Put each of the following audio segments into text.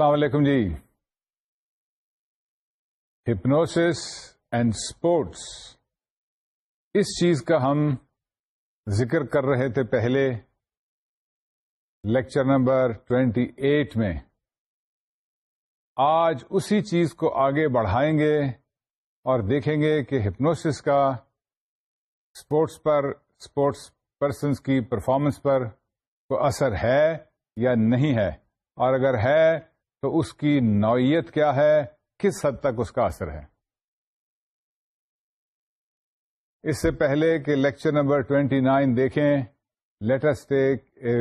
السلام علیکم جی ہپنوسس اینڈ اسپورٹس اس چیز کا ہم ذکر کر رہے تھے پہلے لیکچر نمبر ٹوینٹی ایٹ میں آج اسی چیز کو آگے بڑھائیں گے اور دیکھیں گے کہ ہپنوسس کا اسپورٹس پر اسپورٹس پرسنس کی پرفارمنس پر کوئی اثر ہے یا نہیں ہے اور اگر ہے تو اس کی نوعیت کیا ہے کس حد تک اس کا اثر ہے اس سے پہلے کہ لیکچر نمبر 29 نائن دیکھیں let's take a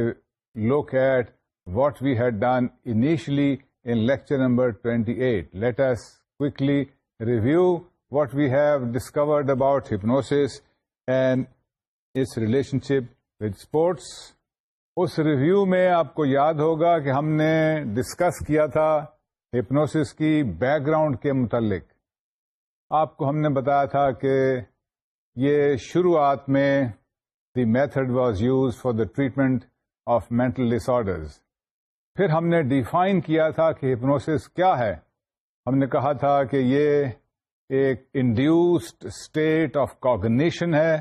look at what we had done initially in lecture number 28 eight letters quickly review what we have discovered about hypnosis and its relation ship with sports اس review میں آپ کو یاد ہوگا کہ ہم نے ڈسکس کیا تھا ہپنوسس کی بیک گراؤنڈ کے متعلق آپ کو ہم نے بتایا تھا کہ یہ شروعات میں the method was used for the treatment of mental disorders پھر ہم نے ڈیفائن کیا تھا کہ ہپنوسس کیا ہے ہم نے کہا تھا کہ یہ ایک انڈیوسڈ اسٹیٹ آف کاگنیشن ہے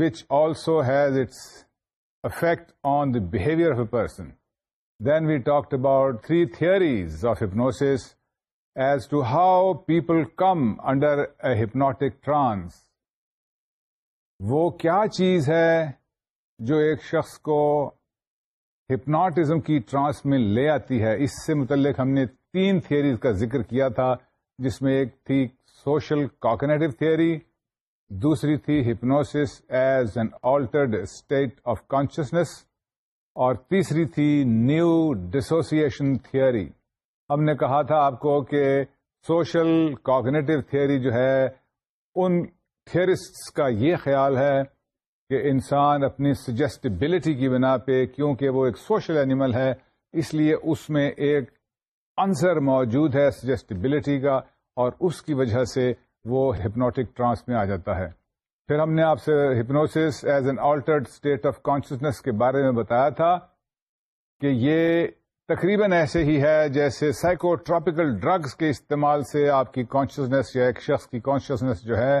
which also has its effect on the behaviour of a person then we talk about three theories of hypnosis as to how people come under a hypnotic trance وہ کیا چیز ہے جو ایک شخص کو hypnotism کی ٹرانس میں لے آتی ہے اس سے متعلق ہم نے تین تھیئریز کا ذکر کیا تھا جس میں ایک تھی سوشل کاکنیٹو تھیئری دوسری تھی hypnosis as an altered state of consciousness اور تیسری تھی نیو ڈسوسیشن تھیئری ہم نے کہا تھا آپ کو کہ سوشل کاگنیٹو تھیوری جو ہے ان تھیئرسٹ کا یہ خیال ہے کہ انسان اپنی سجیسٹیبلٹی کی بنا پہ کیونکہ وہ ایک سوشل اینیمل ہے اس لیے اس میں ایک انصر موجود ہے سجیسٹیبلٹی کا اور اس کی وجہ سے وہ ہپنوٹک ٹرانس میں آ جاتا ہے پھر ہم نے آپ سے hypnosis as an altered state of consciousness کے بارے میں بتایا تھا کہ یہ تقریباً ایسے ہی ہے جیسے ٹراپیکل ڈرگس کے استعمال سے آپ کی کانشیسنیس یا ایک شخص کی کانشیسنیس جو ہے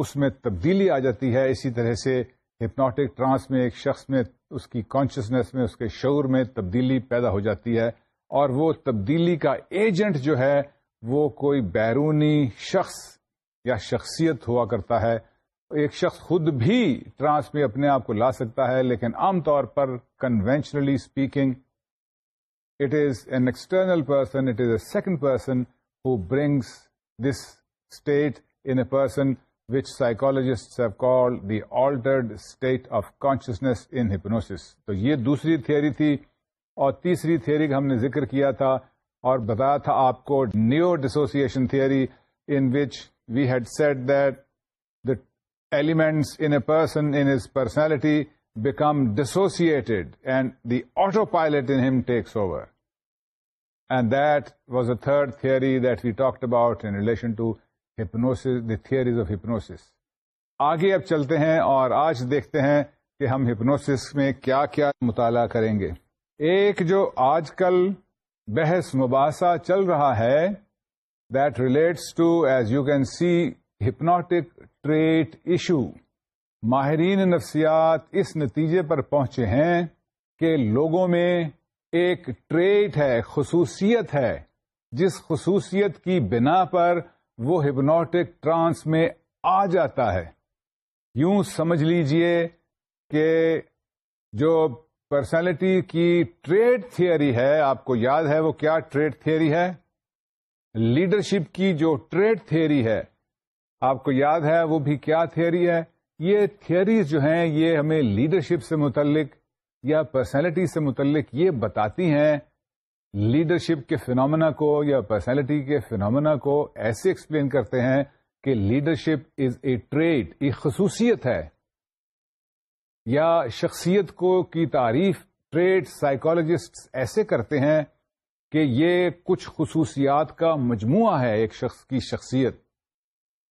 اس میں تبدیلی آ جاتی ہے اسی طرح سے ہپنوٹک ٹرانس میں ایک شخص میں اس کی کانشیسنیس میں اس کے شعور میں تبدیلی پیدا ہو جاتی ہے اور وہ تبدیلی کا ایجنٹ جو ہے وہ کوئی بیرونی شخص یا شخصیت ہوا کرتا ہے ایک شخص خود بھی ٹرانس میں اپنے آپ کو لا سکتا ہے لیکن عام طور پر conventionally speaking it is an external person it is a second person who brings this state in a person which psychologist have call the altered state of consciousness in hypnosis تو یہ دوسری تھیوری تھی اور تیسری theory کا ہم نے ذکر کیا تھا اور بتایا تھا آپ کو neo dissociation theory in which we had set that the elements in a person in his personality become dissociated and the autopilot in him takes over and that was a third theory that we talked about in relation to hypnosis the thesis of hypnosis آگے اب چلتے ہیں اور آج دیکھتے ہیں کہ ہم ہپنوسس میں کیا کیا مطالعہ کریں گے ایک جو آج کل بحث مباحثہ چل رہا ہے that relates to as you can see hypnotic trait issue ماہرین نفسیات اس نتیجے پر پہنچے ہیں کہ لوگوں میں ایک ٹریٹ ہے خصوصیت ہے جس خصوصیت کی بنا پر وہ ہپنوٹک ٹرانس میں آ جاتا ہے یوں سمجھ لیجئے کہ جو پرسنالٹی کی ٹریڈ تھیوری ہے آپ کو یاد ہے وہ کیا ٹریڈ تھیئری ہے لیڈرشپ کی جو ٹریڈ تھیئری ہے آپ کو یاد ہے وہ بھی کیا تھیئری ہے یہ تھیوریز جو ہیں یہ ہمیں لیڈرشپ سے متعلق یا پرسنالٹی سے متعلق یہ بتاتی ہیں لیڈرشپ کے فنومنا کو یا پرسنالٹی کے فنومنا کو ایسے ایکسپلین کرتے ہیں کہ لیڈرشپ از اے ٹریڈ ایک خصوصیت ہے یا شخصیت کو کی تعریف ٹریڈ سائیکولوجسٹ ایسے کرتے ہیں کہ یہ کچھ خصوصیات کا مجموعہ ہے ایک شخص کی شخصیت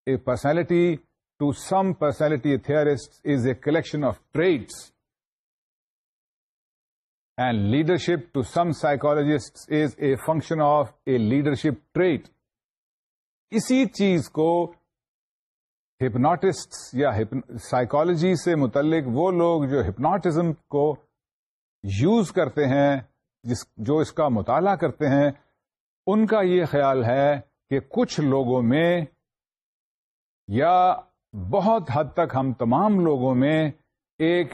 a personality to some personality theorist is a collection of traits and leadership to some psychologist is a function of a leadership trait اسی چیز کو ہپناٹسٹ یا سائیکولوجی سے متعلق وہ لوگ جو ہپناٹزم کو یوز کرتے ہیں جس جو اس کا مطالعہ کرتے ہیں ان کا یہ خیال ہے کہ کچھ لوگوں میں یا بہت حد تک ہم تمام لوگوں میں ایک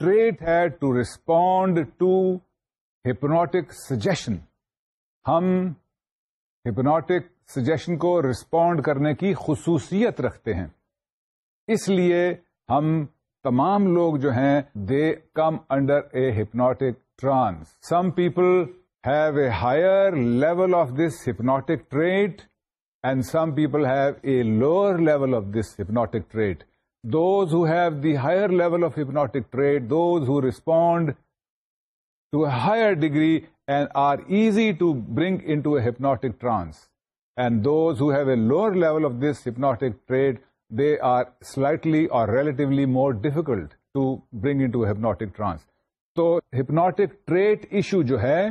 ٹریٹ ہے to respond to hypnotic suggestion ہم ہپنوٹک سجیشن کو ریسپونڈ کرنے کی خصوصیت رکھتے ہیں اس لیے ہم تمام لوگ جو ہیں they come under a hypnotic trance. Some people have a higher level of this hypnotic trait, and some people have a lower level of this hypnotic trait. Those who have the higher level of hypnotic trait, those who respond to a higher degree and are easy to bring into a hypnotic trance. And those who have a lower level of this hypnotic trait, they are slightly or relatively more difficult to bring into a hypnotic trance. تو hypnotic trait issue جو ہے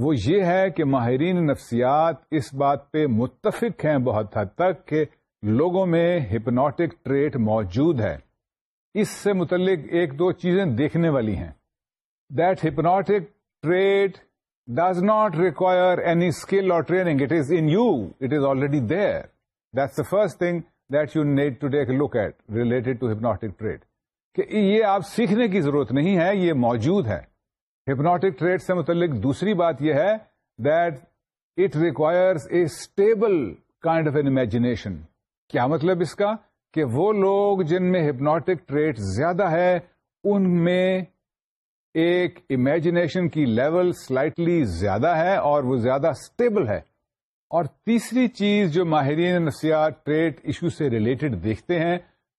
وہ یہ ہے کہ ماہرین نفسیات اس بات پہ متفق ہیں بہت حد تک کہ لوگوں میں ہپنوٹک ٹریٹ موجود ہے اس سے متعلق ایک دو چیزیں دیکھنے والی ہیں that hypnotic trait does not require any skill اور training it is in you it is already there that's the first thing that you need to take look at related to hypnotic trait کہ یہ آپ سیکھنے کی ضرورت نہیں ہے یہ موجود ہے ہپنوٹک ٹریڈ سے متعلق دوسری بات یہ ہے that it requires a stable kind of an imagination کیا مطلب اس کا کہ وہ لوگ جن میں ہپناٹک ٹریڈ زیادہ ہے ان میں ایک امیجنیشن کی لیول سلائٹلی زیادہ ہے اور وہ زیادہ اسٹیبل ہے اور تیسری چیز جو ماہرین نفسیات ٹریٹ ایشو سے ریلیٹڈ دیکھتے ہیں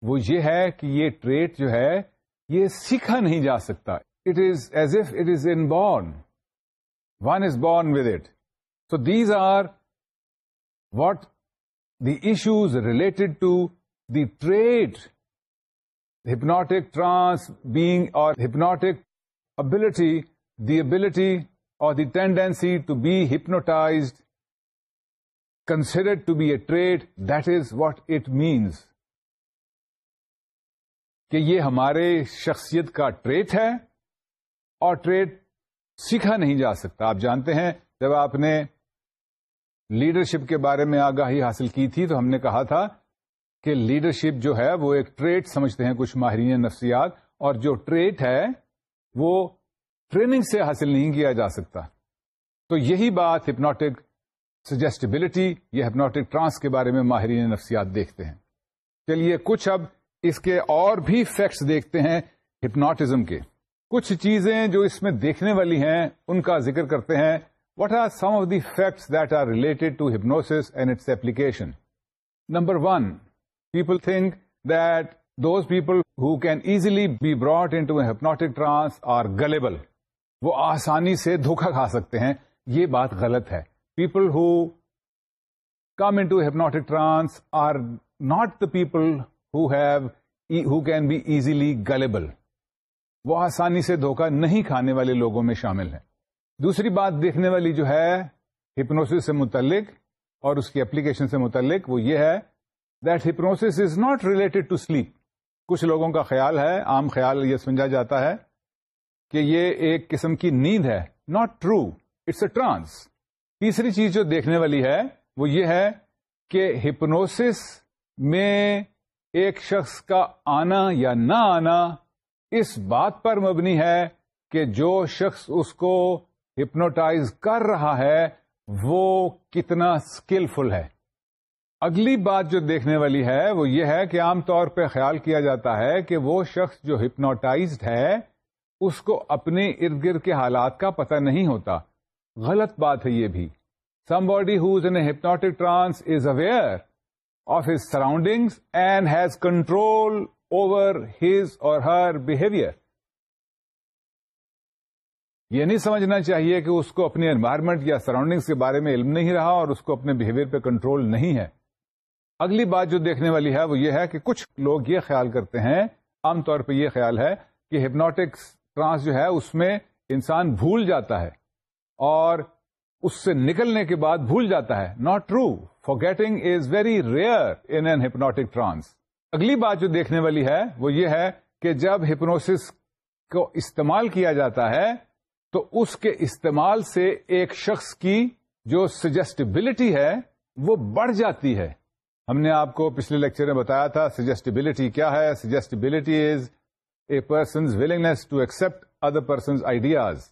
وہ یہ ہے کہ یہ ٹریٹ جو ہے یہ سیکھا نہیں جا سکتا it is as if it is inborn one is born with it so these are what the issues related to the trait hypnotic trance being اور ہپنوٹک ابلٹی دی ابلٹی اور the tendency to be hypnotized considered to be a trait that is what it means کہ یہ ہمارے شخصیت کا treat ہے اور treat سیکھا نہیں جا سکتا آپ جانتے ہیں جب آپ نے لیڈرشپ کے بارے میں آگاہی حاصل کی تھی تو ہم نے کہا تھا کہ لیڈرشپ جو ہے وہ ایک ٹریٹ سمجھتے ہیں کچھ ماہرین نفسیات اور جو ٹریٹ ہے وہ ٹریننگ سے حاصل نہیں کیا جا سکتا تو یہی بات ہپنوٹک سجیسٹیبلٹی یا ہپنوٹک ٹرانس کے بارے میں ماہرین نفسیات دیکھتے ہیں چلیے کچھ اب اس کے اور بھی فیکٹس دیکھتے ہیں ہپناٹزم کے کچھ چیزیں جو اس میں دیکھنے والی ہیں ان کا ذکر کرتے ہیں what are some of the facts that are related to hypnosis and its application number one people think that those people who can easily be brought into hypnotic trance are gullible وہ آسانی سے دھوکا کھا سکتے ہیں یہ بات غلط ہے people who come into hypnotic trance are not the people who who have e, can be easily gullible وہ آسانی سے دھوکہ نہیں کھانے والے لوگوں میں شامل ہے دوسری بات دیکھنے والی جو ہے ہپنوس سے متعلق اور اس کی اپلیکیشن سے متعلق وہ یہ ہے that hypnosis is not related to sleep کچھ لوگوں کا خیال ہے عام خیال یہ سمجھا جاتا ہے کہ یہ ایک قسم کی نیند ہے not true it's a trance تیسری چیز جو دیکھنے والی ہے وہ یہ ہے کہ ہپنوس میں ایک شخص کا آنا یا نہ آنا اس بات پر مبنی ہے کہ جو شخص اس کو ہپنوٹائز کر رہا ہے وہ کتنا اسکلفل ہے اگلی بات جو دیکھنے والی ہے وہ یہ ہے کہ عام طور پہ خیال کیا جاتا ہے کہ وہ شخص جو ہپنوٹائزڈ ہے اس کو اپنے ارد گرد کے حالات کا پتہ نہیں ہوتا غلط بات ہے یہ بھی somebody who's in a hypnotic trance is aware his surroundings and has control over his or her behaviour یہ نہیں سمجھنا چاہیے کہ اس کو اپنے انوائرمنٹ یا سراؤنڈنگس کے بارے میں علم نہیں رہا اور اس کو اپنے بہیویئر پہ کنٹرول نہیں ہے اگلی بات جو دیکھنے والی ہے وہ یہ ہے کہ کچھ لوگ یہ خیال کرتے ہیں عام طور پہ یہ خیال ہے کہ ہپنوٹکس ٹرانس جو ہے اس میں انسان بھول جاتا ہے اور اس سے نکلنے کے بعد بھول جاتا ہے not true forgetting is very rare in an hypnotic trance اگلی بات جو دیکھنے والی ہے وہ یہ ہے کہ جب ہپنوس کو استعمال کیا جاتا ہے تو اس کے استعمال سے ایک شخص کی جو سجیسٹیبلٹی ہے وہ بڑھ جاتی ہے ہم نے آپ کو پچھلے لیکچر میں بتایا تھا سجیسٹیبلٹی کیا ہے suggestibility is a person's willingness to accept other person's ideas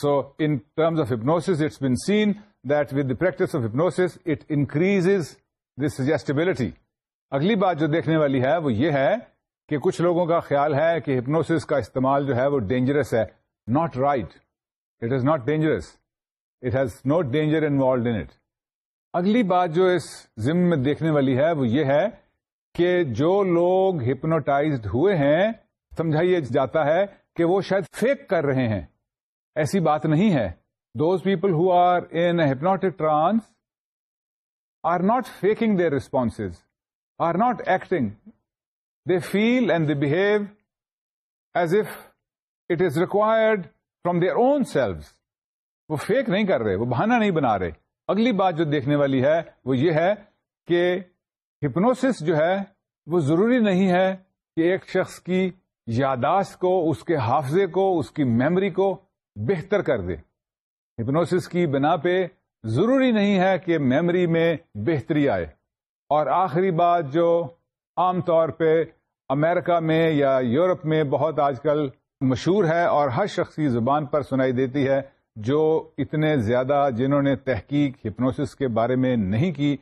so in terms of hypnosis it's been seen the practice of hypnosis it increases this suggestibility اگلی بات جو دیکھنے والی ہے وہ یہ ہے کہ کچھ لوگوں کا خیال ہے کہ ہپنوس کا استعمال جو ہے وہ ڈینجرس ہے not right it is not dangerous it has no danger involved in it اگلی بات جو اس ضمن میں دیکھنے والی ہے وہ یہ ہے کہ جو لوگ ہپنوٹائزڈ ہوئے ہیں سمجھائیے جاتا ہے کہ وہ شاید فیک کر رہے ہیں ایسی بات نہیں ہے those people who are N hypnotic trance are not faking they response are not acting they feel and they behave as if it is required from their own selves وہ فیک نہیں کر رہے وہ بہانا نہیں بنا رہے اگلی بات جو دیکھنے والی ہے وہ یہ ہے کہ ہپنوسس جو ہے وہ ضروری نہیں ہے کہ ایک شخص کی یاداشت کو اس کے حافظے کو اس کی میمری کو بہتر کر دے ہپنوسس کی بنا پہ ضروری نہیں ہے کہ میمری میں بہتری آئے اور آخری بات جو عام طور پہ امریکہ میں یا یورپ میں بہت آج کل مشہور ہے اور ہر شخصی زبان پر سنائی دیتی ہے جو اتنے زیادہ جنہوں نے تحقیق ہپنوسس کے بارے میں نہیں کی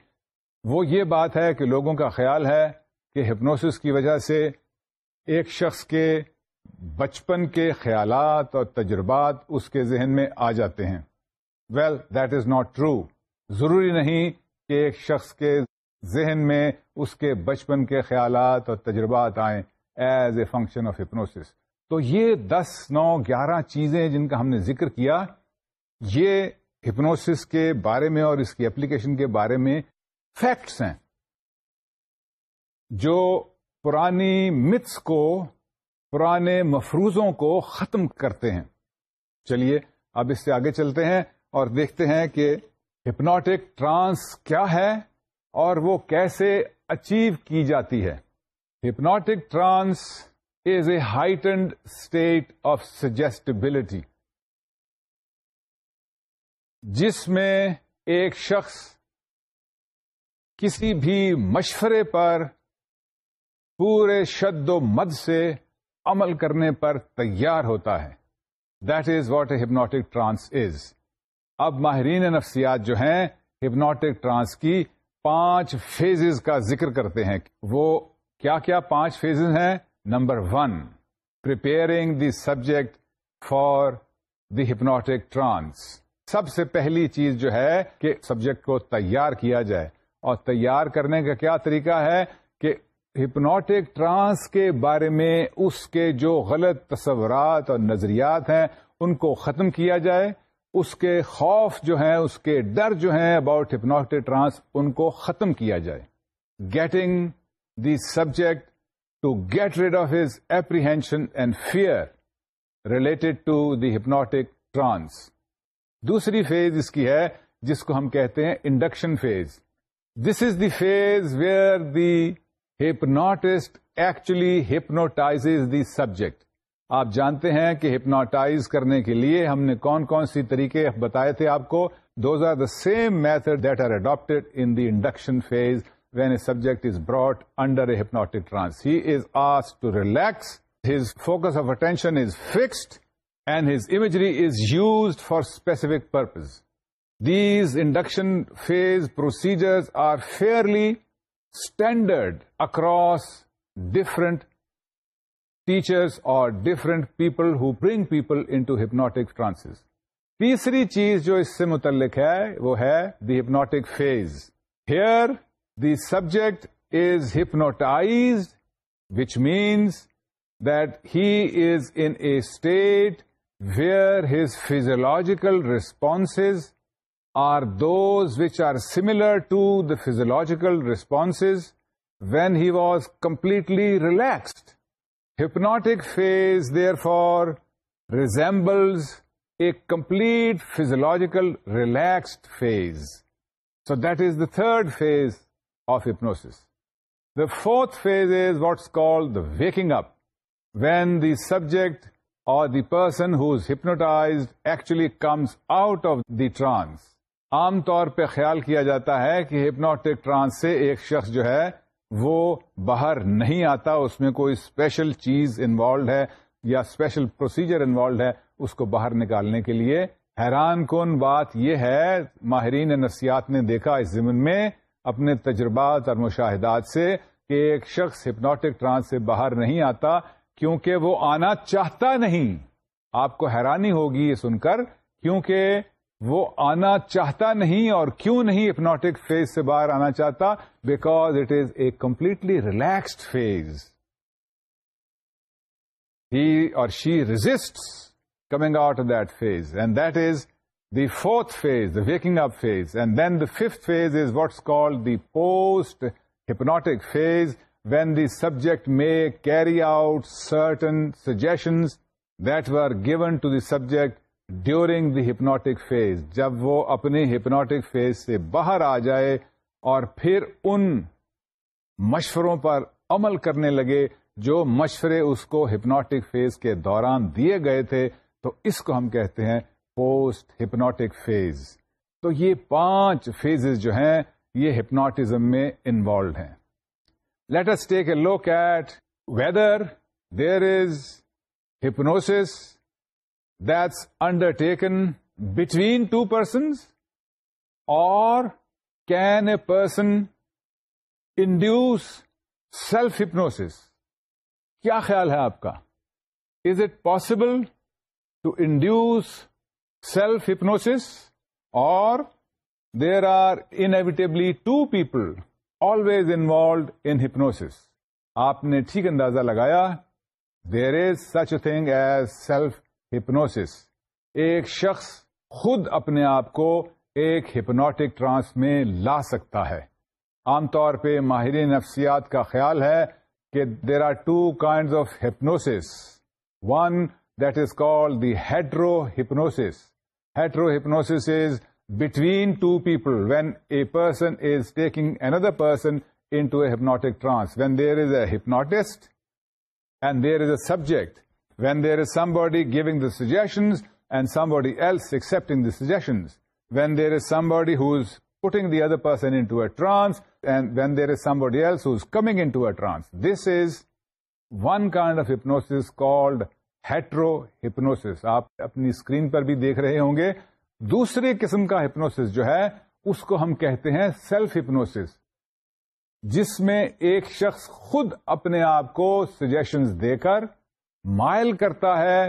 وہ یہ بات ہے کہ لوگوں کا خیال ہے کہ ہپنوسس کی وجہ سے ایک شخص کے بچپن کے خیالات اور تجربات اس کے ذہن میں آ جاتے ہیں well that is not true ضروری نہیں کہ ایک شخص کے ذہن میں اس کے بچپن کے خیالات اور تجربات آئیں as a function of hypnosis تو یہ دس نو گیارہ چیزیں جن کا ہم نے ذکر کیا یہ ہپنوسس کے بارے میں اور اس کی اپلیکیشن کے بارے میں فیکٹس ہیں جو پرانی متس کو پرانے مفروضوں کو ختم کرتے ہیں چلیے اب اس سے آگے چلتے ہیں اور دیکھتے ہیں کہ ہپنوٹک ٹرانس کیا ہے اور وہ کیسے اچیو کی جاتی ہے hypnotic trance is a heightened state of suggestibility جس میں ایک شخص کسی بھی مشورے پر پورے شد و مد سے عمل کرنے پر تیار ہوتا ہے that is what a hypnotic trance is اب ماہرین نفسیات جو ہیں ہپنوٹک ٹرانس کی پانچ فیزز کا ذکر کرتے ہیں وہ کیا کیا پانچ فیزز ہیں number one preparing the subject for the hypnotic trance سب سے پہلی چیز جو ہے کہ سبجیکٹ کو تیار کیا جائے اور تیار کرنے کا کیا طریقہ ہے ہپنوٹک ٹرانس کے بارے میں اس کے جو غلط تصورات اور نظریات ہیں ان کو ختم کیا جائے اس کے خوف جو ہیں اس کے ڈر جو ہیں اباؤٹ ہپنوٹک ٹرانس ان کو ختم کیا جائے getting the subject to get rid of his apprehension and fear related to the hypnotic trance دوسری فیز اس کی ہے جس کو ہم کہتے ہیں induction phase this is the phase where the hypnotist actually hypnotize the subject آپ جانتے ہیں کہ ہپنوٹائز کرنے کے لیے ہم نے کون کون سی طریقے بتائے تھے آپ کو those are the same method that are adapted in the induction phase when a subject is brought under a hypnotic trance he is آس to relax his focus of attention is fixed and his imagery is used for specific purpose these induction phase procedures are fairly standard across different teachers اور different people who bring people in to hypnotic trances تیسری چیز جو اس سے متعلق ہے وہ ہے the hypnotic phase here the subject is hypnotized which means that he is in a state where his physiological responses are those which are similar to the physiological responses when he was completely relaxed. Hypnotic phase, therefore, resembles a complete physiological relaxed phase. So that is the third phase of hypnosis. The fourth phase is what's called the waking up, when the subject or the person who is hypnotized actually comes out of the trance. عام طور پہ خیال کیا جاتا ہے کہ hypnotic trance سے ایک شخص جو ہے وہ باہر نہیں آتا اس میں کوئی اسپیشل چیز انوالوڈ ہے یا اسپیشل پروسیجر انوالوڈ ہے اس کو باہر نکالنے کے لیے حیران کن بات یہ ہے ماہرین نفسیات نے دیکھا اس زمین میں اپنے تجربات اور مشاہدات سے کہ ایک شخص ہپنوٹک ٹرانس سے باہر نہیں آتا کیونکہ وہ آنا چاہتا نہیں آپ کو حیرانی ہوگی یہ سن کر کیونکہ وہ آنا چاہتا نہیں اور کیوں نہیں ہپنوٹک فیز سے باہر آنا چاہتا because it is a completely relaxed phase he or she resist coming out of that phase and that is the fourth phase the waking up phase and then the fifth phase is what's called the post hypnotic phase when the subject may carry out certain suggestions that we given to the subject during the hypnotic phase جب وہ اپنے hypnotic phase سے باہر آ جائے اور پھر ان مشوروں پر عمل کرنے لگے جو مشورے اس کو ہپنوٹک فیز کے دوران دیے گئے تھے تو اس کو ہم کہتے ہیں پوسٹ ہپنوٹک فیز تو یہ پانچ فیزز جو ہیں یہ ہپنوٹزم میں انوالوڈ ہیں let's take a look at whether there is hypnosis that's undertaken between two or اور can a person induce self hypnosis کیا خیال ہے آپ کا is it possible to induce self hypnosis or there are inevitably two people always involved in hypnosis آپ نے ٹھیک اندازہ لگایا there is such a thing as self hypnosis ایک شخص خود اپنے آپ کو ایک ہپنوٹک ٹرانس میں لا سکتا ہے عام طور پہ ماہرین نفسیات کا خیال ہے کہ there are two kind of hypnosis one that is call the hetero hypnosis hetero hypnosis is between two people when a person is taking another person into a hypnotic trance when there is a hypnotist and there is a subject when there is somebody giving the suggestions and somebody else accepting the suggestion when there is somebody who is putting the other person trance when there is somebody else who's coming a trance this is one kind of hypnosis called hetero hypnosis آپ اپنی screen پر بھی دیکھ رہے ہوں گے دوسری قسم کا ہپنوس جو ہے اس کو ہم کہتے ہیں سیلف ہپنوس جس میں ایک شخص خود اپنے آپ کو سجیشنس دے کر مائل کرتا ہے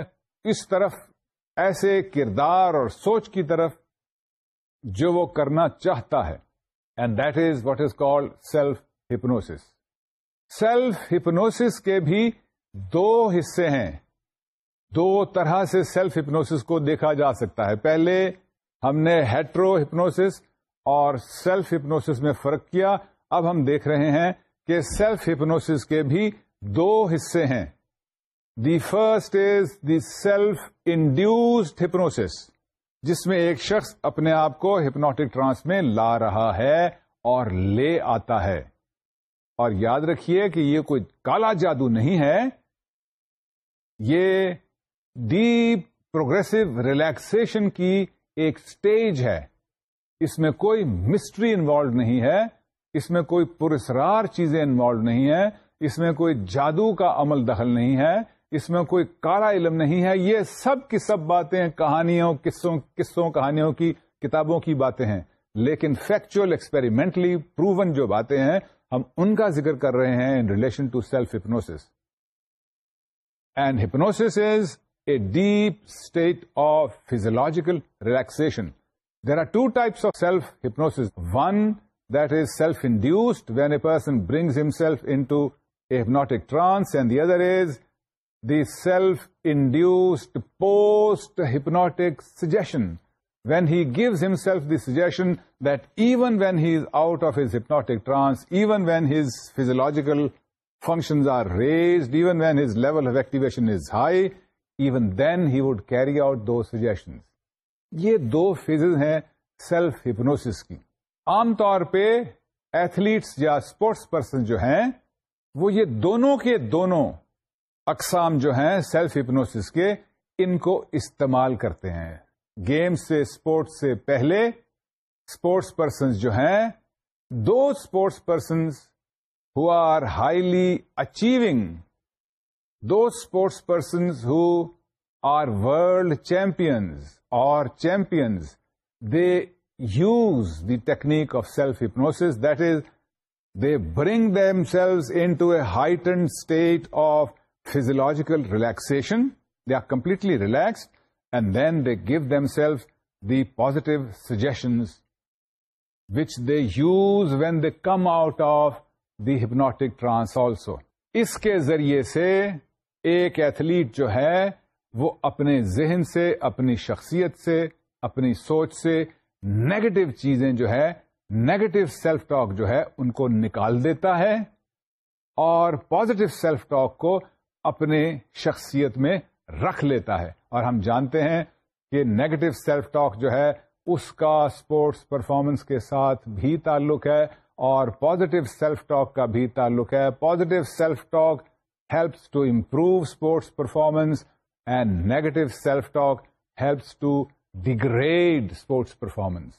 اس طرف ایسے کردار اور سوچ کی طرف جو وہ کرنا چاہتا ہے and that is what is called self hypnosis self hypnosis کے بھی دو حصے ہیں دو طرح سے سیلف ہپنوس کو دیکھا جا سکتا ہے پہلے ہم نے ہیٹرو ہپنوس اور سیلف ہپنوس میں فرق کیا اب ہم دیکھ رہے ہیں کہ سیلف ہپنوس کے بھی دو حصے ہیں the first is the self induced hypnosis جس میں ایک شخص اپنے آپ کو ہپنوٹک ٹرانس میں لا رہا ہے اور لے آتا ہے اور یاد رکھیے کہ یہ کوئی کالا جادو نہیں ہے یہ ڈیپ پروگرسو ریلیکسن کی ایک اسٹیج ہے اس میں کوئی مسٹری انوالو نہیں ہے اس میں کوئی پرسرار چیزیں انوالو نہیں ہے اس میں کوئی جادو کا عمل دخل نہیں ہے اس میں کوئی کالا علم نہیں ہے یہ سب کی سب باتیں کہانیوں قصوں قصوں کہانیوں کی کتابوں کی باتیں ہیں لیکن فیکچوئل ایکسپیریمنٹلی پروون جو باتیں ہیں ہم ان کا ذکر کر رہے ہیں in relation to self hypnosis and hypnosis is a deep state of physiological relaxation there are two types of self hypnosis one that is self induced when a person brings himself into a trance and the other is the self induced post hypnotic suggestion when he gives himself the suggestion that even when he is out of his hypnotic trance even when his physiological functions are raised even when his level of activation is high even then he would carry out the suggestion یہ دو phases ہیں self hypnosis کی عام طور پہ athletes یا sports person جو ہیں وہ یہ دونوں کے دونوں اقسام جو ہیں سیلف ہپنوسس کے ان کو استعمال کرتے ہیں گیم سے اسپورٹس سے پہلے اسپورٹس پرسنز جو ہیں دو sports persons are highly achieving do sports persons are world champions اور champions they use the technique of self hypnosis that is they bring themselves into a ہائیٹن state of are relaxation they are completely they and then they positive the which they use when they come out of the hypnotic trance also اس کے ذریعے سے ایک athlete جو ہے وہ اپنے ذہن سے اپنی شخصیت سے اپنی سوچ سے نیگیٹو چیزیں جو ہے نیگیٹو سیلف ٹاک جو ہے ان کو نکال دیتا ہے اور پازیٹو سیلف ٹاک کو اپنے شخصیت میں رکھ لیتا ہے اور ہم جانتے ہیں کہ نیگیٹو سیلف ٹاک جو ہے اس کا اسپورٹس پرفارمنس کے ساتھ بھی تعلق ہے اور پازیٹو سیلف ٹاک کا بھی تعلق ہے positive self talk helps to improve sports performance and negative self talk helps to degrade sports performance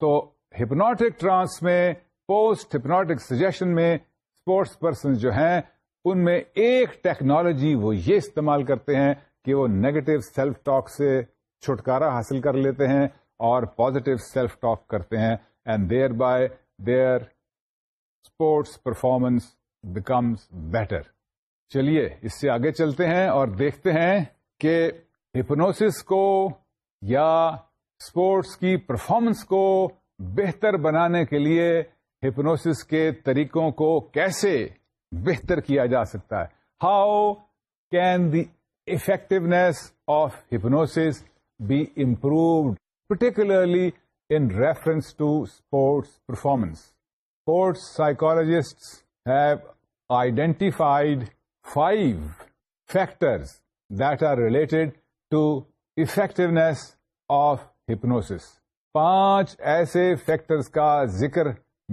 تو ہپنوٹک ٹرانس میں پوسٹ ہپنوٹک سجیشن میں اسپورٹس پرسن جو ہیں ان میں ایک ٹیکنالوجی وہ یہ استعمال کرتے ہیں کہ وہ نیگیٹو سیلف ٹاک سے چھٹکارا حاصل کر لیتے ہیں اور پازیٹو سیلف ٹاک کرتے ہیں and thereby their sports performance becomes better چلیے اس سے آگے چلتے ہیں اور دیکھتے ہیں کہ ہپنوسس کو یا اسپورٹس کی پرفارمنس کو بہتر بنانے کے لیے ہپنوس کے طریقوں کو کیسے بہتر کیا جا سکتا ہے how can the effectiveness of hypnosis be improved particularly in reference to sports performance sports psychologist have identified five factors that are related to effectiveness of hypnosis پانچ ایسے فیکٹرز کا ذکر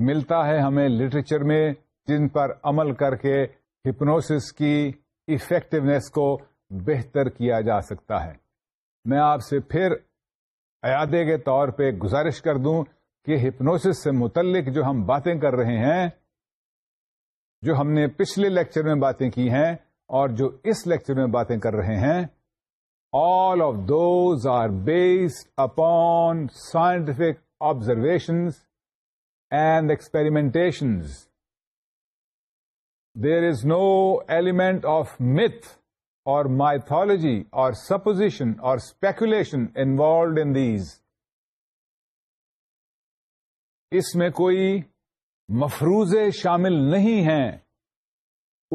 ملتا ہے ہمیں لٹریچر میں جن پر عمل کر کے ہپنوسس کی افیکٹونیس کو بہتر کیا جا سکتا ہے میں آپ سے پھر ایادے کے طور پہ گزارش کر دوں کہ ہپنوسس سے متعلق جو ہم باتیں کر رہے ہیں جو ہم نے پچھلے لیکچر میں باتیں کی ہیں اور جو اس لیکچر میں باتیں کر رہے ہیں all of those are based upon scientific observations and experimentations there is no element of myth اور مائتھالوجی اور سپوزیشن اور اسپیکولیشن انوالوڈ ان دیز اس میں کوئی مفروضے شامل نہیں ہیں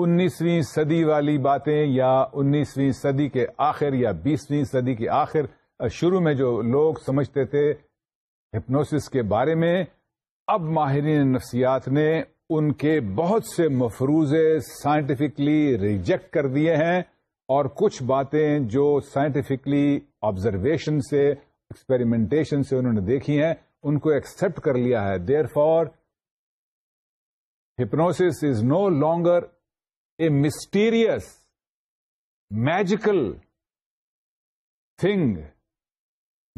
انیسویں صدی والی باتیں یا انیسویں صدی کے آخر یا بیسویں صدی کے آخر شروع میں جو لوگ سمجھتے تھے ہپنوسس کے بارے میں اب ماہرین نفسیات نے ان کے بہت سے مفروضے سائنٹیفکلی ریجیکٹ کر دیے ہیں اور کچھ باتیں جو سائنٹیفکلی آبزرویشن سے ایکسپیریمنٹیشن سے انہوں نے دیکھی ہیں ان کو ایکسپٹ کر لیا ہے therefore hypnosis is no longer a mysterious magical thing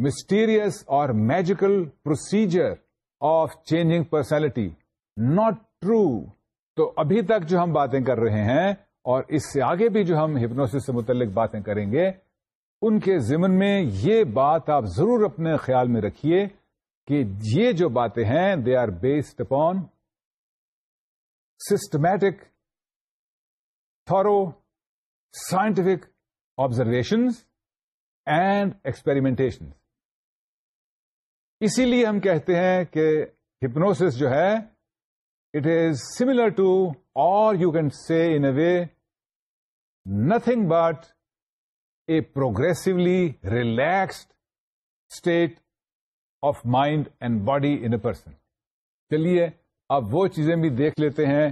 mysterious or magical procedure of changing personality not true تو ابھی تک جو ہم باتیں کر رہے ہیں اور اس سے آگے بھی جو ہم ہپنوس سے متعلق باتیں کریں گے ان کے ضمن میں یہ بات آپ ضرور اپنے خیال میں رکھیے کہ یہ جو باتیں ہیں they are based upon systematic thorough scientific observations and experimentation اسی لیے ہم کہتے ہیں کہ ہپنوس جو ہے it is similar to or you can see in a way nothing but a progressively relaxed state of mind and body in a person چلیے اب وہ چیزیں بھی دیکھ لیتے ہیں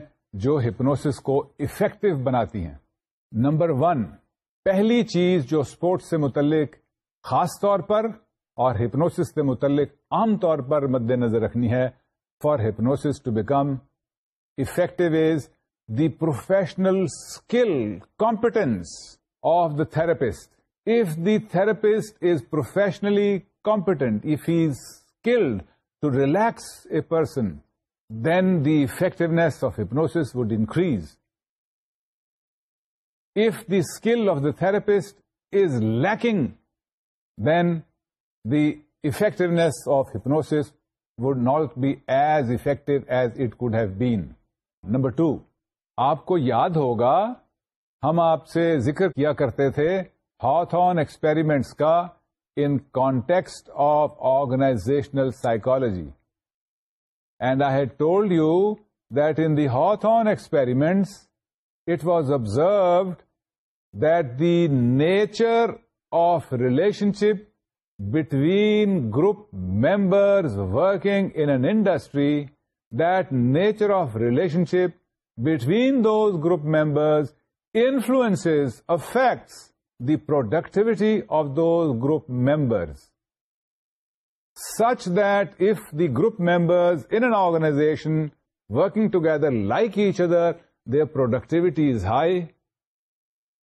جو ہپنوسس کو افیکٹو بناتی ہیں نمبر ون پہلی چیز جو اسپورٹس سے متعلق خاص طور پر اور ہپنوسس سے متعلق عام طور پر مد نظر رکھنی ہے for hypnosis to become effective is the professional skill, competence of the therapist. If the therapist is professionally competent, if he's skilled to relax a person, then the effectiveness of hypnosis would increase. If the skill of the therapist is lacking, then the effectiveness of hypnosis would not be as effective as it could have been. Number two آپ کو یاد ہوگا ہم آپ سے ذکر کیا کرتے تھے آن ایکسپیریمنٹس کا in context of organisational psychology and I had told you that in the on experiments it was observed that the nature of relationship between group members working in an industry that nature of relationship between those group members influences, affects the productivity of those group members, such that if the group members in an organization working together like each other, their productivity is high,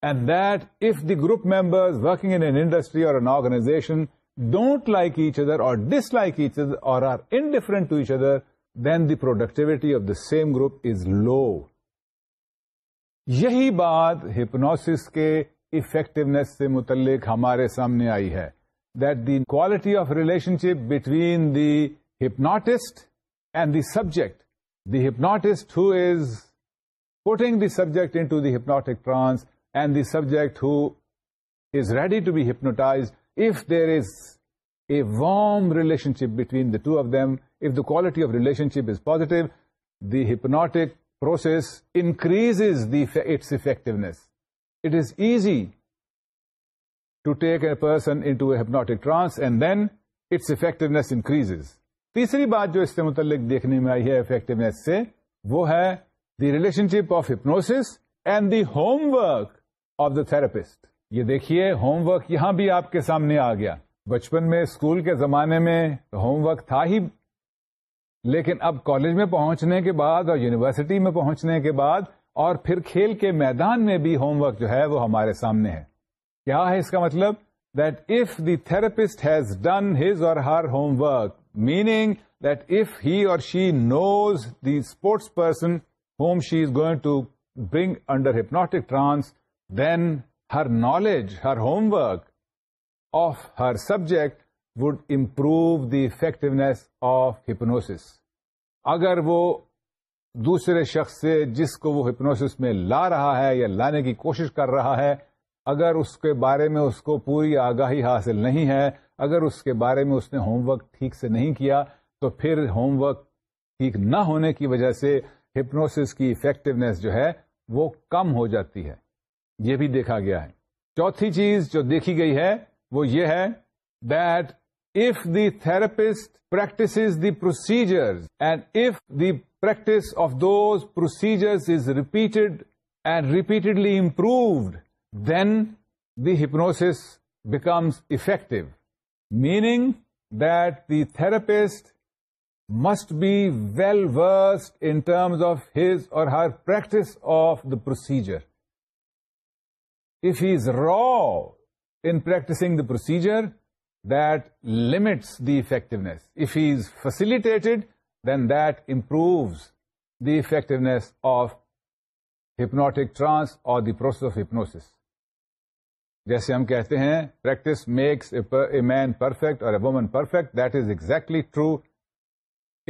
and that if the group members working in an industry or an organization don't like each other or dislike each other or are indifferent to each other, then the productivity of the same group is low یہی بات hypnosis کے effectiveness سے متعلق ہمارے سامنے آئی ہے that the quality of relationship between the hypnotist and the subject the hypnotist who is putting the subject into the hypnotic trance and the subject who is ready to be hypnotize if there is a warm relationship between the two of them if the quality of relationship is positive, the hypnotic process increases the, its effectiveness. It is easy to take a person into a hypnotic trance and then its effectiveness increases. تیسری بات جو اس سے متعلق دیکھنے میں آئی ہے effectiveness سے وہ ہے the relationship of hypnosis and the home work of the therapist یہ دیکھیے ہوم ورک یہاں بھی آپ کے سامنے آ گیا بچپن میں اسکول کے زمانے میں ہوم ورک تھا ہی لیکن اب کالج میں پہنچنے کے بعد اور یونیورسٹی میں پہنچنے کے بعد اور پھر کھیل کے میدان میں بھی ہوم ورک جو ہے وہ ہمارے سامنے ہے کیا ہے اس کا مطلب that if the therapist has done his or her home work meaning that if he or she knows the sports person whom she is going to bring under hypnotic trance then her knowledge her home work of her subject would improve the effectiveness of hypnosis اگر وہ دوسرے شخص سے جس کو وہ hypnosis میں لا رہا ہے یا لانے کی کوشش کر رہا ہے اگر اس کے بارے میں اس کو پوری آگاہی حاصل نہیں ہے اگر اس کے بارے میں اس نے ہوم ورک ٹھیک سے نہیں کیا تو پھر ہوم ورک ٹھیک نہ ہونے کی وجہ سے ہپنوسس کی افیکٹونیس جو ہے وہ کم ہو جاتی ہے یہ بھی دیکھا گیا ہے چوتھی چیز جو دیکھی گئی ہے وہ یہ ہے that if the therapist practices the procedures and if the practice of those procedures is repeated and repeatedly improved, then the hypnosis becomes effective. Meaning that the therapist must be well versed in terms of his or her practice of the procedure. If he is raw in practicing the procedure, د ل limits the effectiveness if he is facilitated then that improves the effectiveness of hypnotic trance or the process of hypnosis جیسے ہم کہتے ہیں practice makes a man perfect or a woman perfect that is exactly true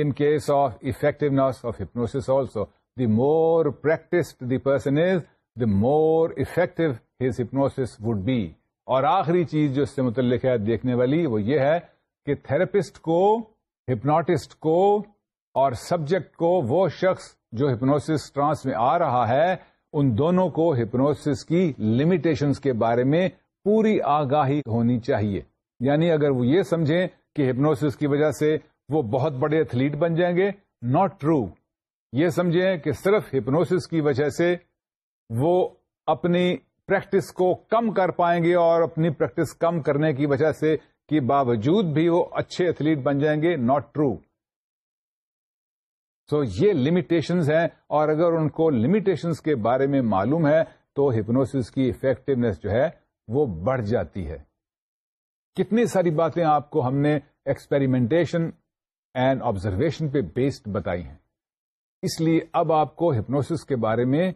in case of effectiveness of hypnosis also the more practiced the person is the more effective his hypnosis would be اور آخری چیز جو اس سے متعلق ہے دیکھنے والی وہ یہ ہے کہ تھراپسٹ کو ہپنوٹسٹ کو اور سبجیکٹ کو وہ شخص جو ہپنوس ٹرانس میں آ رہا ہے ان دونوں کو ہپنوس کی لمیٹیشنس کے بارے میں پوری آگاہی ہونی چاہیے یعنی اگر وہ یہ سمجھیں کہ ہپنوس کی وجہ سے وہ بہت بڑے ایتھلیٹ بن جائیں گے ناٹ ٹرو یہ سمجھیں کہ صرف ہپنوسس کی وجہ سے وہ اپنی پریکٹس کو کم کر پائیں گے اور اپنی پریکٹس کم کرنے کی وجہ سے کہ باوجود بھی وہ اچھے ایتھلیٹ بن جائیں گے ناٹ ٹرو سو یہ لمیٹیشنز ہیں اور اگر ان کو لمیٹیشنز کے بارے میں معلوم ہے تو ہپنوسس کی افیکٹونیس جو ہے وہ بڑھ جاتی ہے کتنی ساری باتیں آپ کو ہم نے ایکسپریمنٹیشن اینڈ آبزرویشن پہ بیسڈ بتائی ہیں اس لیے اب آپ کو ہپنوسس کے بارے میں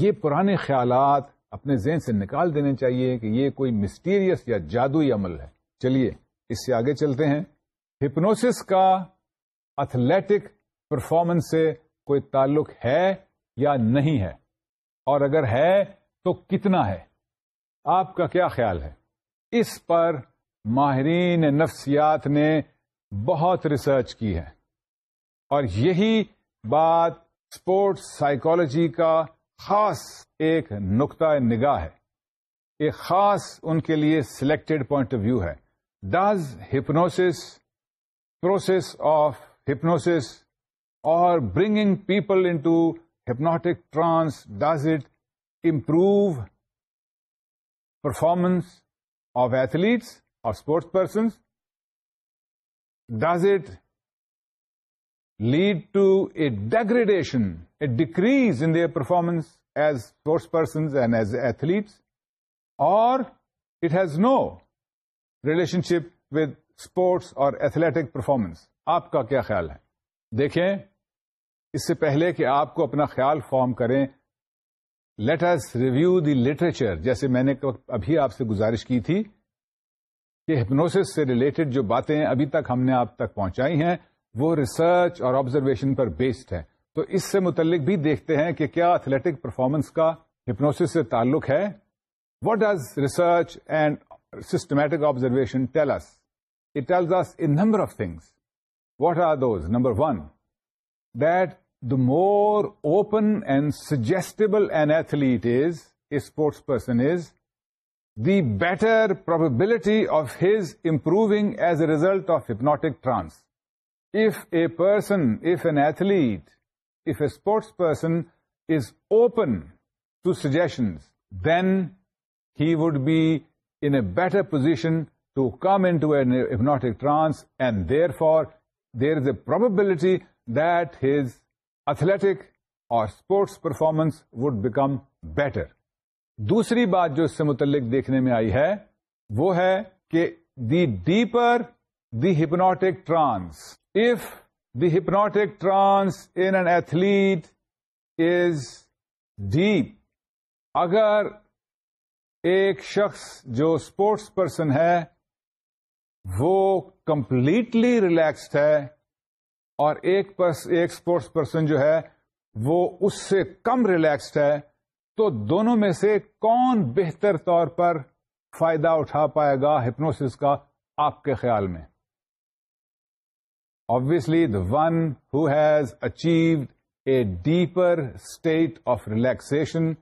یہ پرانے خیالات اپنے ذہن سے نکال دینے چاہیے کہ یہ کوئی مسٹیریس یا جادوئی عمل ہے چلیے اس سے آگے چلتے ہیں ہپنوسس کا اتھلیٹک پرفارمنس سے کوئی تعلق ہے یا نہیں ہے اور اگر ہے تو کتنا ہے آپ کا کیا خیال ہے اس پر ماہرین نفسیات نے بہت ریسرچ کی ہے اور یہی بات اسپورٹس سائیکالوجی کا خاص ایک نقطۂ نگاہ ہے ایک خاص ان کے لیے سلیکٹڈ پوائنٹ آف ویو ہے does hypnosis process of hypnosis اور bringing people in to hypnotic trance does it improve performance of athletes اور sports persons does it lead to a degradation a decrease in performance as sports person and as a athlete اور it has no relationship with sports اور athletic performance آپ کا کیا خیال ہے دیکھیں اس سے پہلے کہ آپ کو اپنا خیال فارم کریں let us review the literature جیسے میں نے ابھی آپ سے گزارش کی تھی کہ ہپنوس سے ریلیٹڈ جو باتیں ابھی تک ہم نے آپ تک پہنچائی ہیں وہ ریسرچ اور آبزرویشن پر بیسڈ ہے تو اس سے متعلق بھی دیکھتے ہیں کہ کیا ایتھلیٹک پرفارمنس کا ہپنوس سے تعلق ہے what does research and systematic observation tell it tells us in number of things what are those number one that the more open and suggestible an athlete is a sports person is the better probability of his improving as a result of hypnotic trance if a person, if an athlete, if a sports person is open to suggestions, then he would be in a better position to come into an hypnotic trance and therefore there is a probability that his athletic or sports performance would become better. دوسری بات جو اس سے متعلق دیکھنے میں آئی ہے وہ ہے کہ the deeper the hypnotic trance if the hypnotic trance in an athlete is deep اگر ایک شخص جو اسپورٹس پرسن ہے وہ کمپلیٹلی ریلیکسڈ ہے اور ایک اسپورٹس پرسن جو ہے وہ اس سے کم ریلیکسڈ ہے تو دونوں میں سے کون بہتر طور پر فائدہ اٹھا پائے گا ہپنوس کا آپ کے خیال میں obviously the one who has achieved a deeper state of relaxation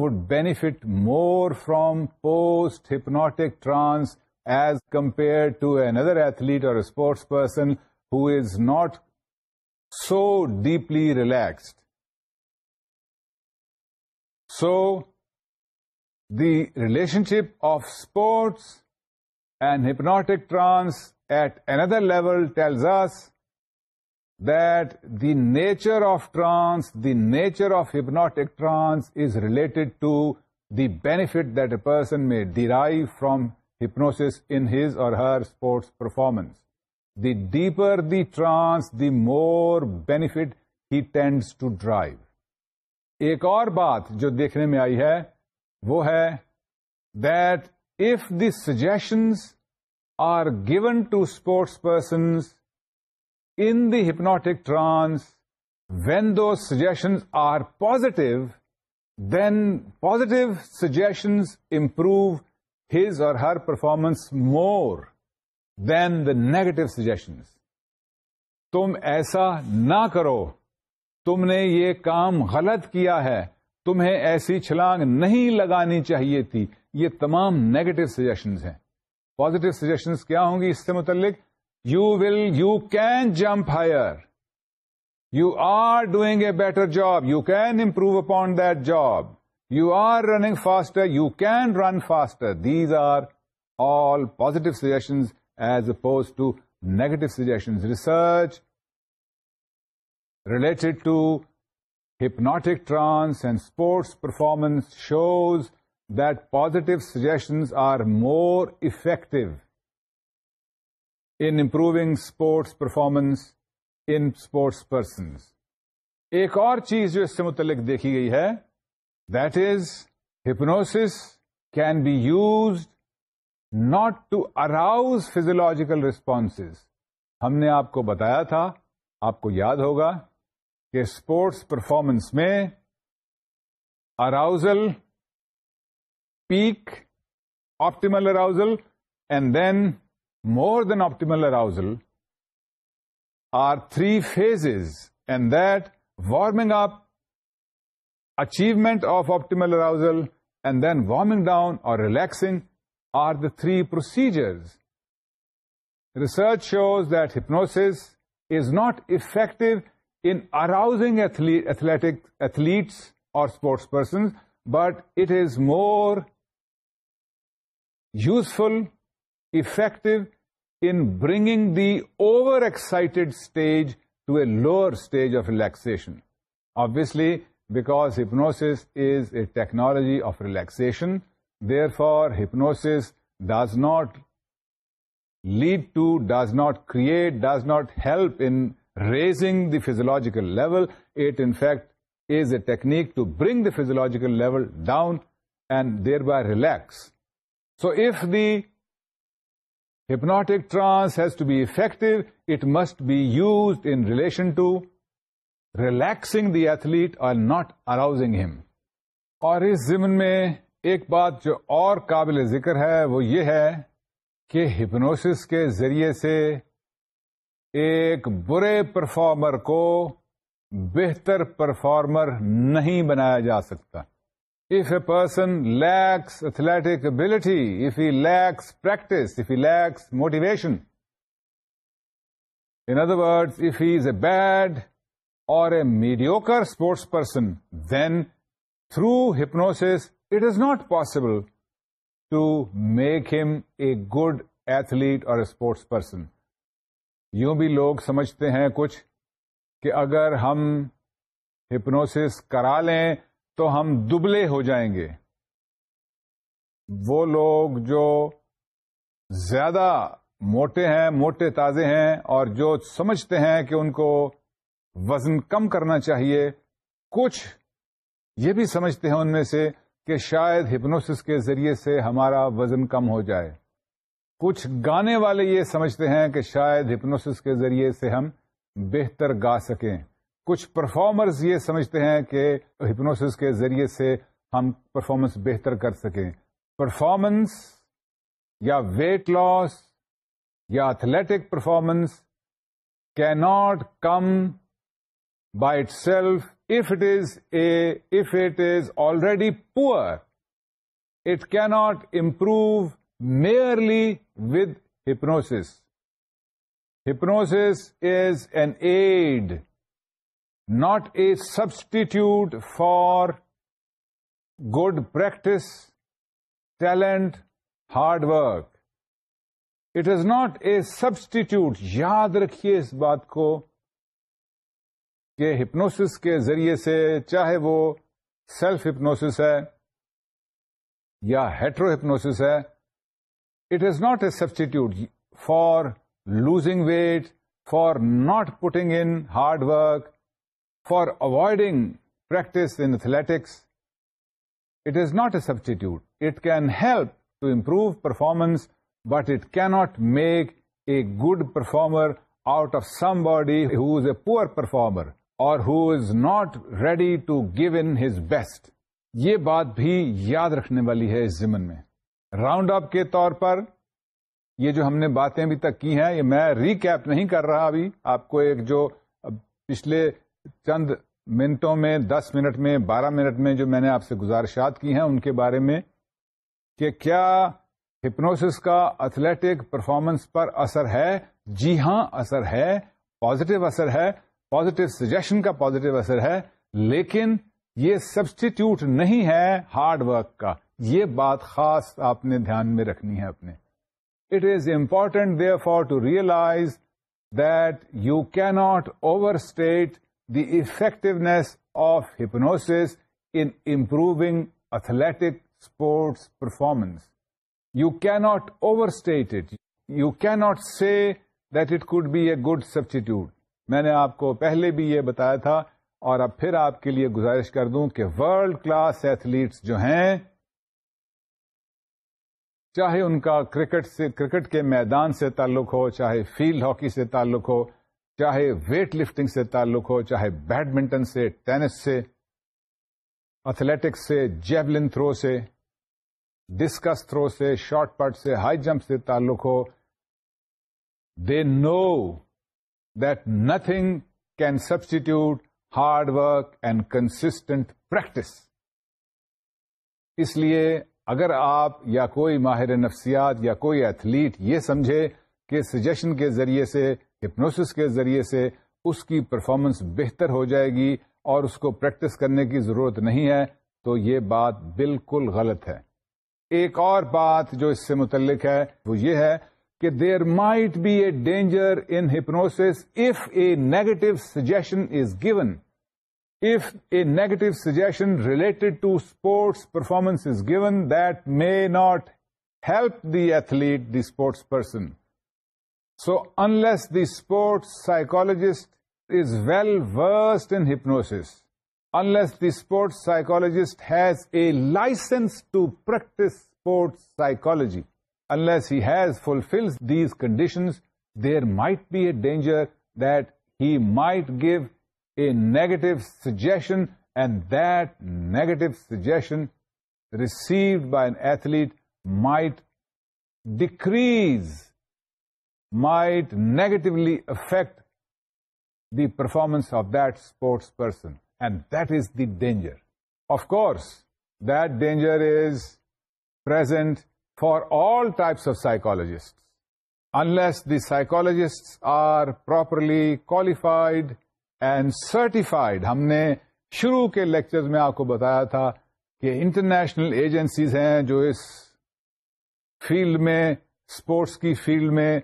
would benefit more from post-hypnotic trance as compared to another athlete or a sports person who is not so deeply relaxed. So, the relationship of sports and hypnotic trance at اندر level tells that the nature of trance the nature of hypnotic trance is related to the benefit that a person may derive from hypnosis in his or her sports performance the deeper the trance the more benefit he tends to drive ایک اور بات جو دیکھنے میں آئی ہے وہ ہے دف the suggestions are given to sports persons in the hypnotic trance when those suggestions are positive then positive suggestions improve his or her performance more than the negative suggestions تم ایسا نہ کرو تم نے یہ کام غلط کیا ہے تمہیں ایسی چھلانگ نہیں لگانی چاہیے تھی یہ تمام نیگیٹو سجیشنز ہیں پوزیٹو سجیشنس کیا ہوں گی اس سے متعلق you will you can jump higher you are doing a better job you can improve upon that job you are running faster you can run faster these are all positive suggestions as oppose to negative suggestion research related to hypnotic trance and sports performance shows that positive suggestions are more effective in improving sports performance in sports persons. ایک اور چیز جو اس سے متعلق دیکھی گئی ہے that is hypnosis can be used not to arouse physiological response ہم نے آپ کو بتایا تھا آپ کو یاد ہوگا کہ اسپورٹس پرفارمنس میں arousal peak optimal arousal and then more than optimal arousal are three phases, and that warming up, achievement of optimal arousal, and then warming down or relaxing are the three procedures. Research shows that hypnosis is not effective in arousing athletes or sportspersons, but it is more useful, effective in bringing the overexcited stage to a lower stage of relaxation. Obviously, because hypnosis is a technology of relaxation, therefore hypnosis does not lead to, does not create, does not help in raising the physiological level. It in fact is a technique to bring the physiological level down and thereby relax so if the hypnotic trance has to be effective, it must be used in relation to relaxing the athlete or not arousing ہم اور اس ضمن میں ایک بات جو اور قابل ذکر ہے وہ یہ ہے کہ ہپنوسس کے ذریعے سے ایک برے پرفارمر کو بہتر پرفارمر نہیں بنایا جا سکتا if a person lacks athletic ability, if he lacks practice, if he lacks motivation. In other words, if he is a bad or a mediocre sports person, then through hypnosis, it is not possible to make him a good athlete or a sports person. یوں بھی لوگ سمجھتے ہیں کچھ کہ اگر ہم hypnosis کرا لیں تو ہم دبلے ہو جائیں گے وہ لوگ جو زیادہ موٹے ہیں موٹے تازے ہیں اور جو سمجھتے ہیں کہ ان کو وزن کم کرنا چاہیے کچھ یہ بھی سمجھتے ہیں ان میں سے کہ شاید ہپنوس کے ذریعے سے ہمارا وزن کم ہو جائے کچھ گانے والے یہ سمجھتے ہیں کہ شاید ہپنوسس کے ذریعے سے ہم بہتر گا سکیں کچھ پرفارمرز یہ سمجھتے ہیں کہ ہپنوس کے ذریعے سے ہم پرفارمنس بہتر کر سکیں پرفارمنس یا ویٹ لاس یا athletic performance can not come by itself if it is a if it is already poor it can not improve merely with hypnosis hypnosis is an aid not a substitute for good practice talent hard work it is not a substitute یاد رکھیے اس بات کو کہ hypnosis کے ذریعے سے چاہے وہ سیلف ہپنوسس ہے یا ہیٹرو ہپنوسس ہے it is not a substitute for losing weight for not putting in hard work for avoiding practice in athletics it is not a substitute it can help to improve performance but it can not make a good performer out of somebody who is a poor performer or who is not ready to give in his best یہ بات بھی یاد رکھنے والی ہے اس زمن میں round up کے طور پر یہ جو ہم نے باتیں ابھی تک کی ہیں یہ میں ریکیپ نہیں کر رہا ابھی آپ کو ایک جو پچھلے چند منٹوں میں دس منٹ میں بارہ منٹ میں جو میں نے آپ سے گزارشات کی ہیں ان کے بارے میں کہ کیا ہپنوسس کا اتھلیٹک پرفارمنس پر اثر ہے جی ہاں اثر ہے پازیٹو اثر ہے پازیٹو سجیشن کا پازیٹو اثر ہے لیکن یہ سبسٹیٹیوٹ نہیں ہے ہارڈ ورک کا یہ بات خاص آپ نے دھیان میں رکھنی ہے اپنے it is important therefore to realise that you can't not overstate the effectiveness of hypnosis in improving sports sports performance you overstate it. You cannot say that it could be a good substitute. میں نے آپ کو پہلے بھی یہ بتایا تھا اور اب پھر آپ کے لیے گزارش کر دوں کہ ورلڈ کلاس ایتھلیٹس جو ہیں چاہے ان کا کرکٹ سے کرکٹ کے میدان سے تعلق ہو چاہے فیلڈ ہاکی سے تعلق ہو چاہے ویٹ لفٹنگ سے تعلق ہو چاہے بیڈمنٹن سے ٹینس سے اتھلیٹکس سے جیبلن تھرو سے ڈسکس تھرو سے شارٹ پٹ سے ہائی جمپ سے تعلق ہو they know that nothing can substitute hard work and constant practice اس لیے اگر آپ یا کوئی ماہر نفسیات یا کوئی ایتھلیٹ یہ سمجھے کہ سجیشن کے ذریعے سے ہپنوسس کے ذریعے سے اس کی پرفارمنس بہتر ہو جائے گی اور اس کو پریکٹس کرنے کی ضرورت نہیں ہے تو یہ بات بالکل غلط ہے ایک اور بات جو اس سے متعلق ہے وہ یہ ہے کہ there might be a danger in hypnosis if a negative suggestion is given if a negative suggestion related to sports performance is given that may not help the athlete the sports person So unless the sports psychologist is well versed in hypnosis, unless the sports psychologist has a license to practice sports psychology, unless he fulfills these conditions, there might be a danger that he might give a negative suggestion, and that negative suggestion received by an athlete might decrease might negatively affect the performance of that sports person and that is the danger of course that danger is present for all types of psychologists unless the psychologists are properly qualified and certified ہم نے شروع کے lecture میں آپ کو بتایا تھا کہ انٹرنیشنل ایجنسیز ہیں جو اس فیلڈ میں اسپورٹس کی فیلڈ میں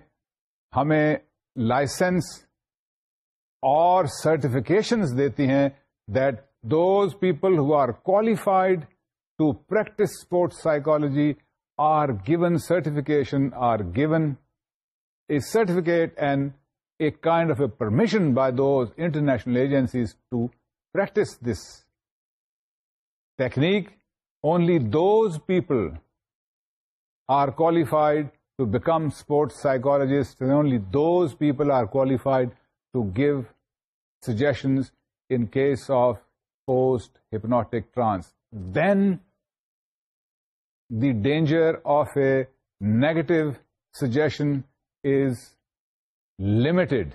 ہمیں لائسنس اور سرٹیفکیشنز دیتی ہیں that those people who are qualified to practise sports psychology are given certification are given a certificate and a kind of a permission by those international agencies to practise this technique only those people are qualified to become sports only those people are qualified to give suggestions in case of post hypnotic trance then the danger of a negative suggestion is limited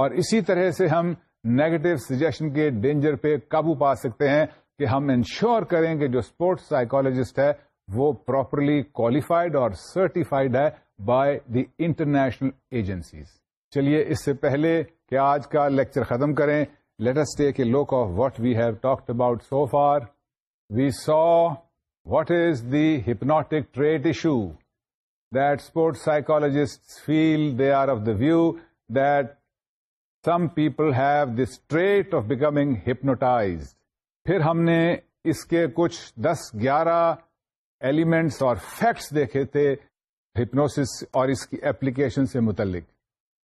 اور اسی طرح سے ہم negative suggestion کے danger پہ قابو پا سکتے ہیں کہ ہم انشور کریں کہ جو اسپورٹس سائیکولوجسٹ ہے وہ پراپرلی کوالیفائڈ اور سرٹیفائڈ ہے بائی دی انٹرنیشنل ایجنسیز چلیے اس سے پہلے کہ آج کا لیکچر ختم کریں let us take a look of what we have talked about so far we so what is the hypnotic trait issue that sports psychologists feel they are of the view that some people have this trait of becoming hypnotised پھر ہم نے اس کے کچھ دس گیارہ elements اور facts دیکھے تھے ہپنوس اور اس کی ایپلیکیشن سے متعلق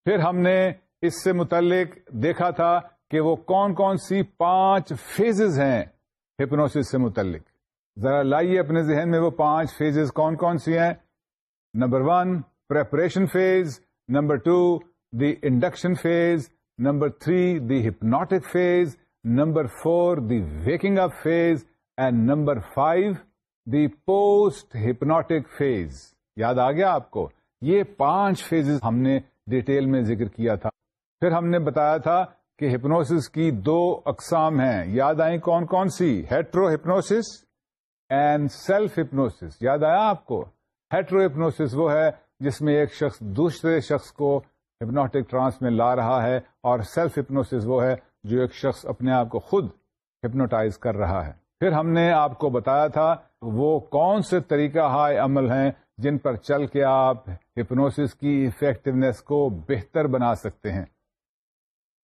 پھر ہم نے اس سے متعلق دیکھا تھا کہ وہ کون کون سی پانچ فیزز ہیں ہپنوس سے متعلق ذرا لائیے اپنے ذہن میں وہ پانچ فیزز کون کون سی ہیں number one preparation phase number two the induction phase number three the hypnotic phase number four the waking up phase and number five the post hypnotic phase یاد آ گیا آپ کو یہ پانچ فیز ہم نے ڈیٹیل میں ذکر کیا تھا پھر ہم نے بتایا تھا کہ ہپنوس کی دو اقسام ہیں یاد آئیں کون کون سی hetero hypnosis and self hypnosis یاد آیا آپ کو ہیٹرو ہپنوس وہ ہے جس میں ایک شخص دوسرے شخص کو ہپنوٹک ٹرانس میں لا رہا ہے اور سیلف ہپنوس وہ ہے جو ایک شخص اپنے آپ کو خود ہپنوٹائز کر رہا ہے پھر ہم نے آپ کو بتایا تھا وہ کون سے طریقہ ہائے عمل ہیں جن پر چل کے آپ ہپنوسس کی افیکٹونیس کو بہتر بنا سکتے ہیں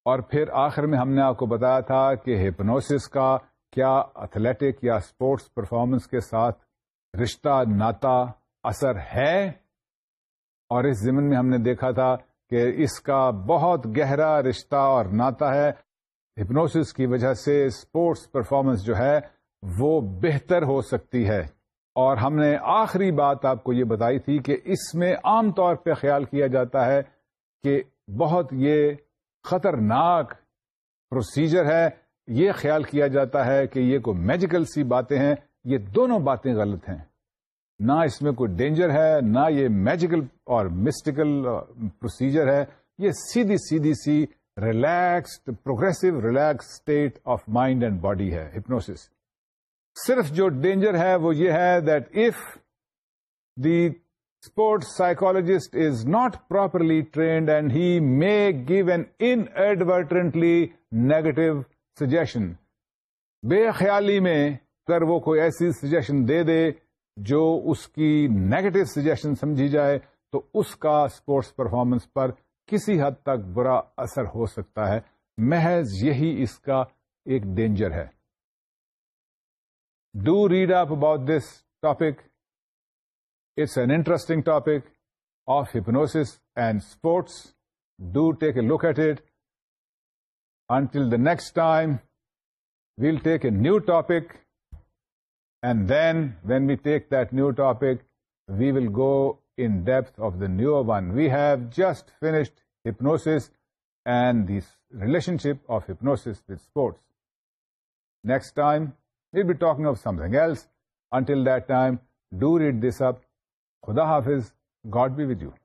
اور پھر آخر میں ہم نے آپ کو بتایا تھا کہ ہپنوسس کا کیا اتھلیٹک یا اسپورٹس پرفارمنس کے ساتھ رشتہ ناتا اثر ہے اور اس زمین میں ہم نے دیکھا تھا کہ اس کا بہت گہرا رشتہ اور ناتا ہے ہپنوسس کی وجہ سے اسپورٹس پرفارمنس جو ہے وہ بہتر ہو سکتی ہے اور ہم نے آخری بات آپ کو یہ بتائی تھی کہ اس میں عام طور پہ خیال کیا جاتا ہے کہ بہت یہ خطرناک پروسیجر ہے یہ خیال کیا جاتا ہے کہ یہ کوئی میجیکل سی باتیں ہیں یہ دونوں باتیں غلط ہیں نہ اس میں کوئی ڈینجر ہے نہ یہ میجیکل اور مسٹیکل پروسیجر ہے یہ سیدھی سیدھی سی relaxed progressive relax state of mind and body ہے ہپنوسس صرف جو ڈینجر ہے وہ یہ ہے that if the sports psychologist is not properly trained and he may give an inadvertently negative suggestion بے خیالی میں اگر وہ کوئی ایسی سجیشن دے دے جو اس کی نیگیٹو سجیشن سمجھی جائے تو اس کا اسپورٹس پرفارمنس پر کسی حد تک برا اثر ہو سکتا ہے محض یہی اس کا ایک ڈینجر ہے Do read up about this topic. It's an interesting topic of hypnosis and sports. Do take a look at it. Until the next time, we'll take a new topic, and then when we take that new topic, we will go in depth of the newer one. We have just finished hypnosis and the relationship of hypnosis with sports. Next time, will be ٹ talking of something else until that time do read this up خدا حافظ God be with you